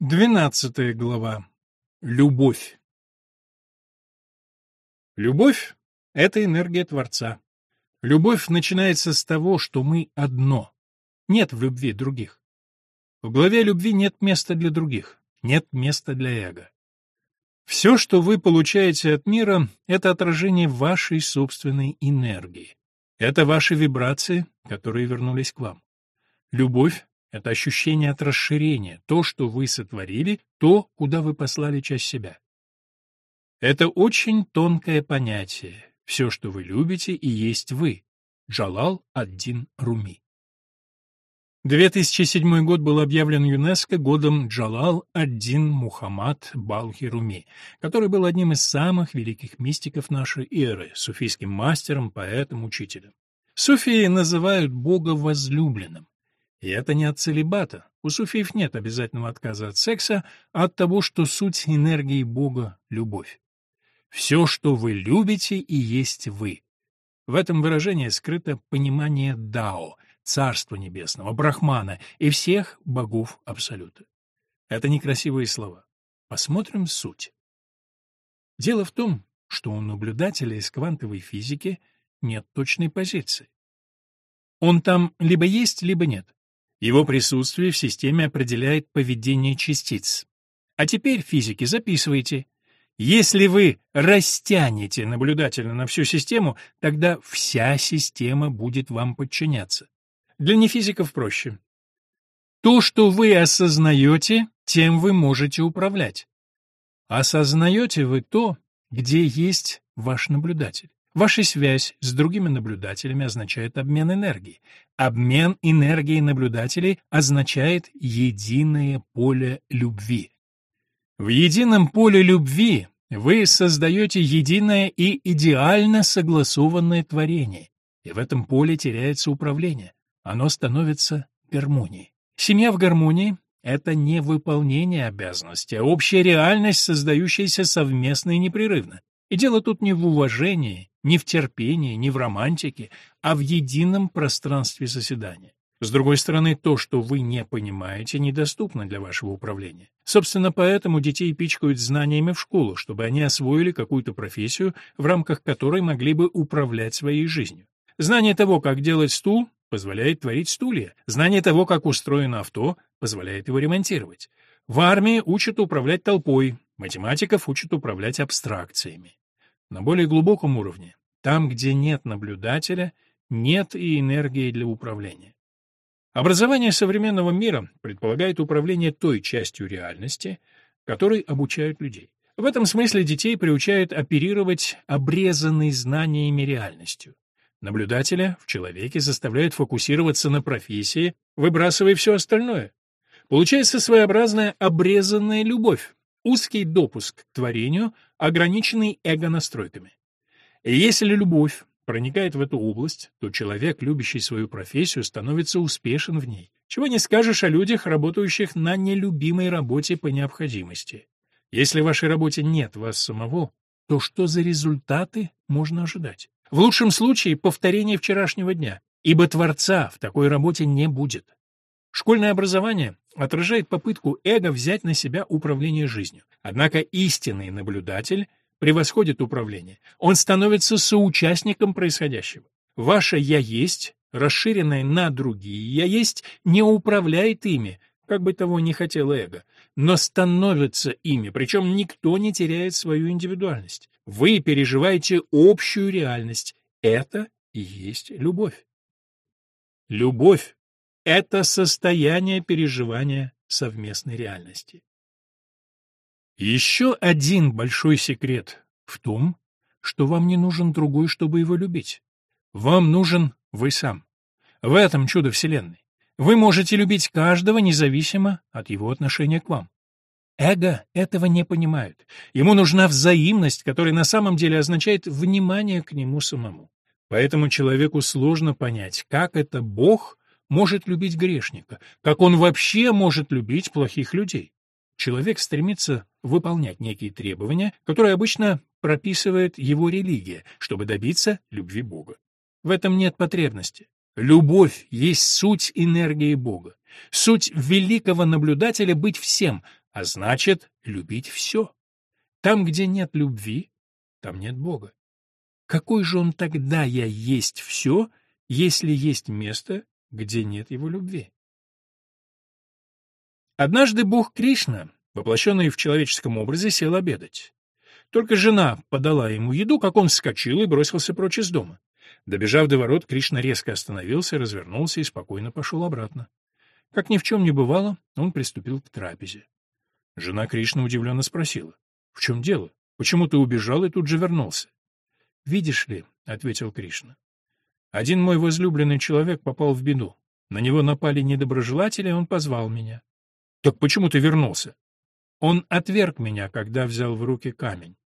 Двенадцатая глава. Любовь. Любовь — это энергия Творца. Любовь начинается с того, что мы одно. Нет в любви других. В главе любви нет места для других, нет места для эго. Все, что вы получаете от мира, это отражение вашей собственной энергии. Это ваши вибрации, которые вернулись к вам. Любовь это ощущение от расширения, то, что вы сотворили, то, куда вы послали часть себя. Это очень тонкое понятие. Все, что вы любите, и есть вы. Джалал ад-Дин Руми. 2007 год был объявлен ЮНЕСКО годом Джалал ад-Дин Мухаммад Балхи Руми, который был одним из самых великих мистиков нашей эры, суфийским мастером, поэтом, учителем. Суфии называют Бога возлюбленным. И это не от целебата. У суфиев нет обязательного отказа от секса, а от того, что суть энергии Бога — любовь. Все, что вы любите, и есть вы. В этом выражении скрыто понимание Дао, Царства Небесного, Брахмана и всех богов Абсолюта. Это некрасивые слова. Посмотрим суть. Дело в том, что у наблюдателя из квантовой физики нет точной позиции. Он там либо есть, либо нет. Его присутствие в системе определяет поведение частиц. А теперь, физики, записывайте. Если вы растянете наблюдателя на всю систему, тогда вся система будет вам подчиняться. Для нефизиков проще. То, что вы осознаете, тем вы можете управлять. Осознаете вы то, где есть ваш наблюдатель. Ваша связь с другими наблюдателями означает обмен энергией. Обмен энергией наблюдателей означает единое поле любви. В едином поле любви вы создаете единое и идеально согласованное творение, и в этом поле теряется управление. Оно становится гармонией. Семья в гармонии — это не выполнение обязанностей, а общая реальность, создающаяся совместно и непрерывно. И дело тут не в уважении, не в терпении, не в романтике, а в едином пространстве соседания. С другой стороны, то, что вы не понимаете, недоступно для вашего управления. Собственно, поэтому детей пичкают знаниями в школу, чтобы они освоили какую-то профессию, в рамках которой могли бы управлять своей жизнью. Знание того, как делать стул, позволяет творить стулья. Знание того, как устроено авто, позволяет его ремонтировать. В армии учат управлять толпой, математиков учат управлять абстракциями. На более глубоком уровне, там, где нет наблюдателя, нет и энергии для управления. Образование современного мира предполагает управление той частью реальности, которой обучают людей. В этом смысле детей приучают оперировать обрезанной знаниями реальностью. Наблюдателя в человеке заставляют фокусироваться на профессии, выбрасывая все остальное. Получается своеобразная обрезанная любовь, узкий допуск к творению, ограниченный эго-настройками. Если любовь проникает в эту область, то человек, любящий свою профессию, становится успешен в ней. Чего не скажешь о людях, работающих на нелюбимой работе по необходимости. Если в вашей работе нет вас самого, то что за результаты можно ожидать? В лучшем случае повторение вчерашнего дня, ибо Творца в такой работе не будет. Школьное образование отражает попытку эго взять на себя управление жизнью. Однако истинный наблюдатель превосходит управление. Он становится соучастником происходящего. Ваше «я есть», расширенное на другие «я есть», не управляет ими, как бы того ни хотело эго, но становится ими, причем никто не теряет свою индивидуальность. Вы переживаете общую реальность. Это и есть любовь. Любовь это состояние переживания совместной реальности. Еще один большой секрет в том, что вам не нужен другой, чтобы его любить. Вам нужен вы сам. В этом чудо Вселенной. Вы можете любить каждого независимо от его отношения к вам. Эго этого не понимает. Ему нужна взаимность, которая на самом деле означает внимание к нему самому. Поэтому человеку сложно понять, как это Бог может любить грешника, как он вообще может любить плохих людей. Человек стремится выполнять некие требования, которые обычно прописывает его религия, чтобы добиться любви Бога. В этом нет потребности. Любовь есть суть энергии Бога. Суть великого наблюдателя быть всем, а значит, любить все. Там, где нет любви, там нет Бога. Какой же он тогда я есть все, если есть место, где нет его любви? Однажды бог Кришна, воплощенный в человеческом образе, сел обедать. Только жена подала ему еду, как он вскочил и бросился прочь из дома. Добежав до ворот, Кришна резко остановился, развернулся и спокойно пошел обратно. Как ни в чем не бывало, он приступил к трапезе. Жена Кришны удивленно спросила, «В чем дело? Почему ты убежал и тут же вернулся?» «Видишь ли», — ответил Кришна, — «один мой возлюбленный человек попал в беду. На него напали недоброжелатели, он позвал меня». «Так почему ты вернулся?» «Он отверг меня, когда взял в руки камень».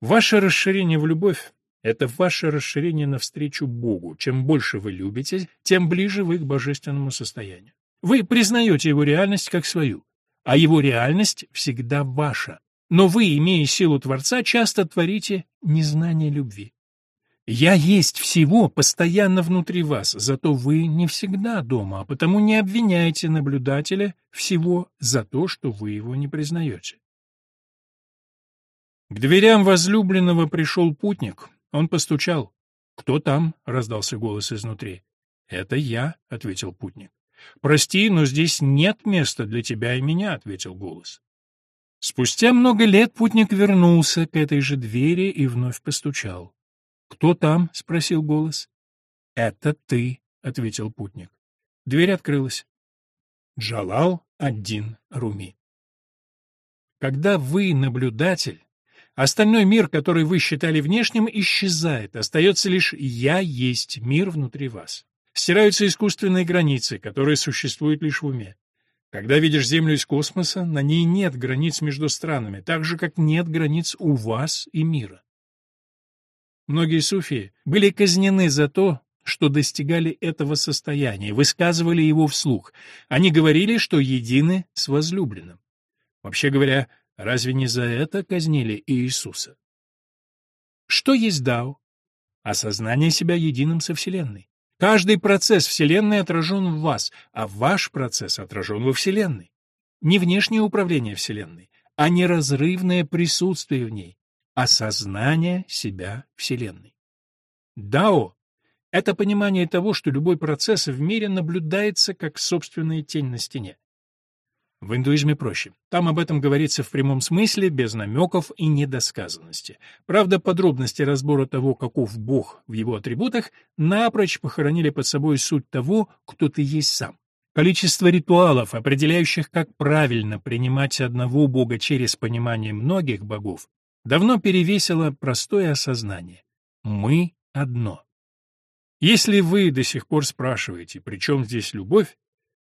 Ваше расширение в любовь — это ваше расширение навстречу Богу. Чем больше вы любите, тем ближе вы к божественному состоянию. Вы признаете его реальность как свою, а его реальность всегда ваша. Но вы, имея силу Творца, часто творите незнание любви. «Я есть всего постоянно внутри вас, зато вы не всегда дома, а потому не обвиняйте наблюдателя всего за то, что вы его не признаете». К дверям возлюбленного пришел путник. Он постучал. «Кто там?» — раздался голос изнутри. «Это я», — ответил путник. «Прости, но здесь нет места для тебя и меня», — ответил голос. Спустя много лет путник вернулся к этой же двери и вновь постучал. «Кто там?» — спросил голос. «Это ты», — ответил путник. Дверь открылась. Джалал один Руми. Когда вы наблюдатель, остальной мир, который вы считали внешним, исчезает, остается лишь «я есть мир внутри вас». Стираются искусственные границы, которые существуют лишь в уме. Когда видишь Землю из космоса, на ней нет границ между странами, так же, как нет границ у вас и мира. Многие суфии были казнены за то, что достигали этого состояния, высказывали его вслух. Они говорили, что едины с возлюбленным. Вообще говоря, разве не за это казнили Иисуса? Что есть Дао? Осознание себя единым со Вселенной. Каждый процесс Вселенной отражен в вас, а ваш процесс отражен во Вселенной. Не внешнее управление Вселенной, а неразрывное присутствие в ней, осознание себя Вселенной. Дао — это понимание того, что любой процесс в мире наблюдается как собственная тень на стене. В индуизме проще. Там об этом говорится в прямом смысле, без намеков и недосказанности. Правда, подробности разбора того, каков Бог в его атрибутах, напрочь похоронили под собой суть того, кто ты есть сам. Количество ритуалов, определяющих, как правильно принимать одного Бога через понимание многих богов, давно перевесило простое осознание. Мы одно. Если вы до сих пор спрашиваете, при чем здесь любовь,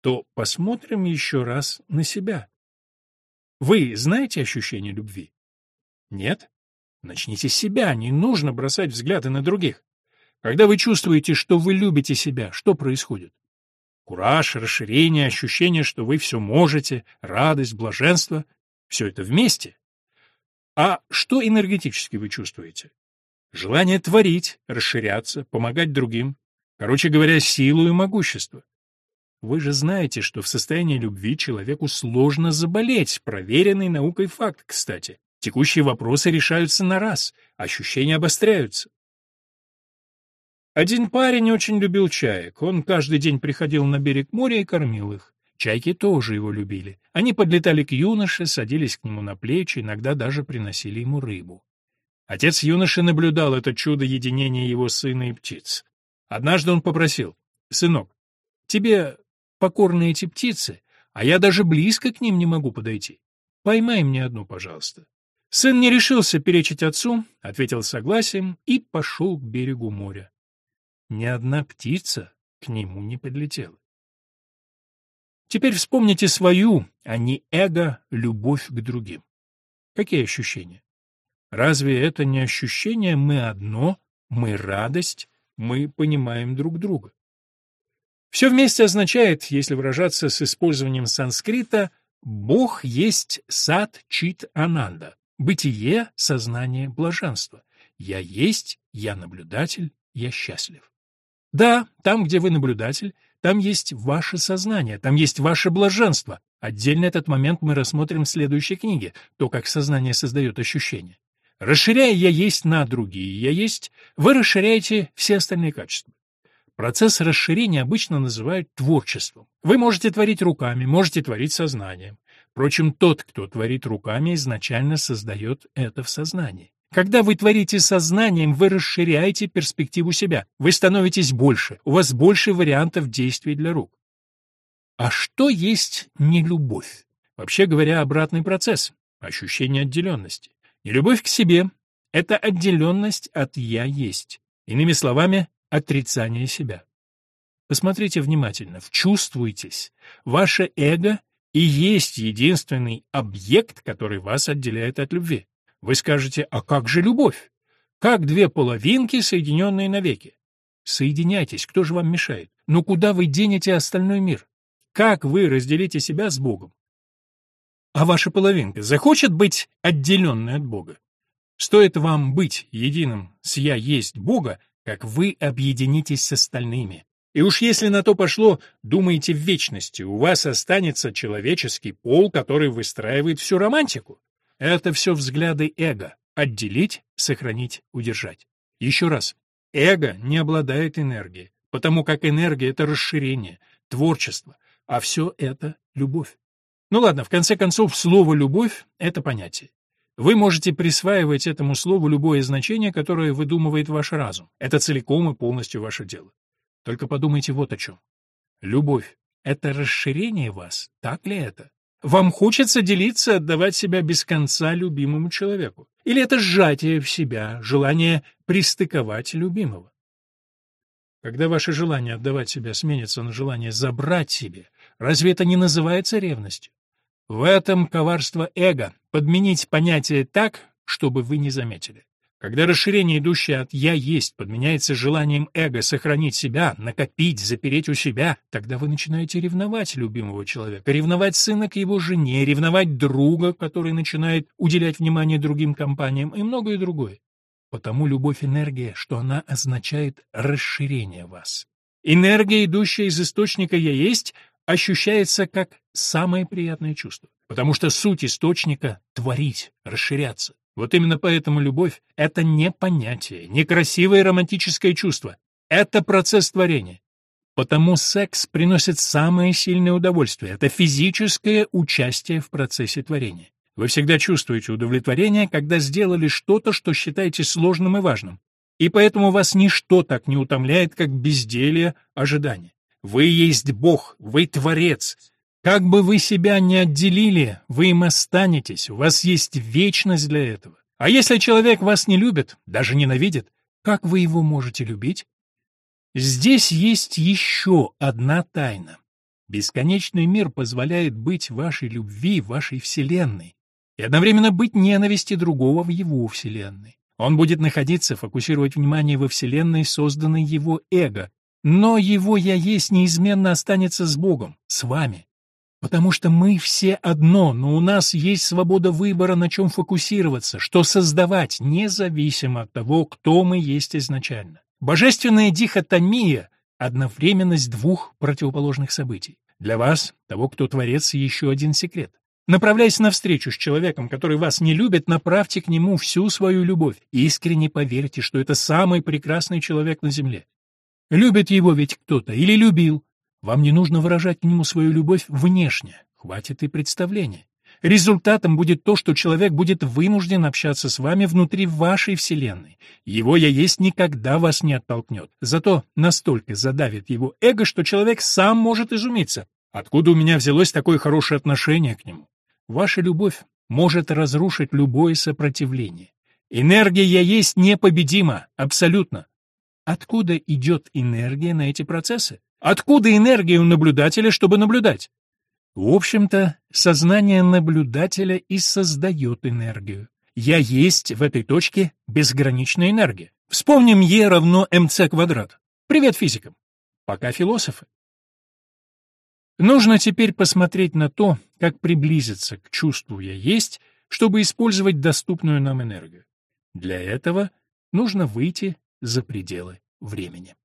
то посмотрим еще раз на себя. Вы знаете ощущение любви? Нет? Начните с себя, не нужно бросать взгляды на других. Когда вы чувствуете, что вы любите себя, что происходит? Кураж, расширение, ощущение, что вы все можете, радость, блаженство — все это вместе. А что энергетически вы чувствуете? Желание творить, расширяться, помогать другим. Короче говоря, силу и могущество. Вы же знаете, что в состоянии любви человеку сложно заболеть, проверенный наукой факт, кстати. Текущие вопросы решаются на раз, ощущения обостряются. Один парень очень любил чаек. Он каждый день приходил на берег моря и кормил их. Чайки тоже его любили. Они подлетали к юноше, садились к нему на плечи, иногда даже приносили ему рыбу. Отец юноши наблюдал это чудо единения его сына и птиц. Однажды он попросил, «Сынок, тебе покорны эти птицы, а я даже близко к ним не могу подойти. Поймай мне одну, пожалуйста». Сын не решился перечить отцу, ответил согласием и пошел к берегу моря. Ни одна птица к нему не подлетела. Теперь вспомните свою, а не эго, любовь к другим. Какие ощущения? Разве это не ощущение «мы одно», «мы радость», «мы понимаем друг друга»? Все вместе означает, если выражаться с использованием санскрита, «Бог есть сад чит ананда», бытие, сознание, блаженство. Я есть, я наблюдатель, я счастлив. Да, там, где вы наблюдатель, там есть ваше сознание, там есть ваше блаженство, Отдельно этот момент мы рассмотрим в следующей книге, то, как сознание создает ощущения. Расширяя «я есть» на другие «я есть», вы расширяете все остальные качества. Процесс расширения обычно называют творчеством. Вы можете творить руками, можете творить сознанием. Впрочем, тот, кто творит руками, изначально создает это в сознании. Когда вы творите сознанием, вы расширяете перспективу себя, вы становитесь больше, у вас больше вариантов действий для рук. А что есть нелюбовь? Вообще говоря, обратный процесс, ощущение отделенности. Нелюбовь к себе — это отделенность от «я есть». Иными словами, отрицание себя. Посмотрите внимательно, вчувствуйтесь. Ваше эго и есть единственный объект, который вас отделяет от любви. Вы скажете, а как же любовь? Как две половинки, соединенные навеки? Соединяйтесь, кто же вам мешает? Но куда вы денете остальной мир? Как вы разделите себя с Богом? А ваша половинка захочет быть отделенной от Бога? Стоит вам быть единым с «я есть Бога», как вы объединитесь с остальными. И уж если на то пошло, думаете в вечности, у вас останется человеческий пол, который выстраивает всю романтику. Это все взгляды эго. Отделить, сохранить, удержать. Еще раз. Эго не обладает энергией, потому как энергия — это расширение, творчество, а все это — любовь. Ну ладно, в конце концов, слово «любовь» — это понятие. Вы можете присваивать этому слову любое значение, которое выдумывает ваш разум. Это целиком и полностью ваше дело. Только подумайте вот о чем. Любовь — это расширение вас, так ли это? Вам хочется делиться, отдавать себя без конца любимому человеку? Или это сжатие в себя, желание пристыковать любимого? Когда ваше желание отдавать себя сменится на желание забрать себе, разве это не называется ревностью? В этом коварство эго — подменить понятие так, чтобы вы не заметили. Когда расширение, идущее от «я есть», подменяется желанием эго сохранить себя, накопить, запереть у себя, тогда вы начинаете ревновать любимого человека, ревновать сына к его жене, ревновать друга, который начинает уделять внимание другим компаниям и многое другое. Потому любовь — энергия, что она означает расширение вас. Энергия, идущая из источника «я есть», ощущается как самое приятное чувство, потому что суть источника — творить, расширяться. Вот именно поэтому любовь — это не понятие, не красивое романтическое чувство. Это процесс творения. Потому секс приносит самое сильное удовольствие. Это физическое участие в процессе творения. Вы всегда чувствуете удовлетворение, когда сделали что-то, что считаете сложным и важным. И поэтому вас ничто так не утомляет, как безделье, ожидание. Вы есть Бог, вы Творец. Как бы вы себя ни отделили, вы им останетесь, у вас есть вечность для этого. А если человек вас не любит, даже ненавидит, как вы его можете любить? Здесь есть еще одна тайна. Бесконечный мир позволяет быть вашей любви, вашей вселенной, и одновременно быть ненависти другого в его вселенной. Он будет находиться, фокусировать внимание во вселенной, созданной его эго, но его «я есть» неизменно останется с Богом, с вами. Потому что мы все одно, но у нас есть свобода выбора, на чем фокусироваться, что создавать, независимо от того, кто мы есть изначально. Божественная дихотомия — одновременность двух противоположных событий. Для вас, того, кто творец, еще один секрет. Направляясь навстречу с человеком, который вас не любит, направьте к нему всю свою любовь искренне поверьте, что это самый прекрасный человек на земле. Любит его ведь кто-то или любил. Вам не нужно выражать к нему свою любовь внешне, хватит и представления. Результатом будет то, что человек будет вынужден общаться с вами внутри вашей вселенной. Его «я есть» никогда вас не оттолкнет. Зато настолько задавит его эго, что человек сам может изумиться. Откуда у меня взялось такое хорошее отношение к нему? Ваша любовь может разрушить любое сопротивление. Энергия «я есть» непобедима, абсолютно. Откуда идет энергия на эти процессы? Откуда энергия у наблюдателя, чтобы наблюдать? В общем-то, сознание наблюдателя и создает энергию. Я есть в этой точке безграничная энергия. Вспомним Е равно МЦ квадрат. Привет физикам. Пока философы. Нужно теперь посмотреть на то, как приблизиться к чувству «я есть», чтобы использовать доступную нам энергию. Для этого нужно выйти за пределы времени.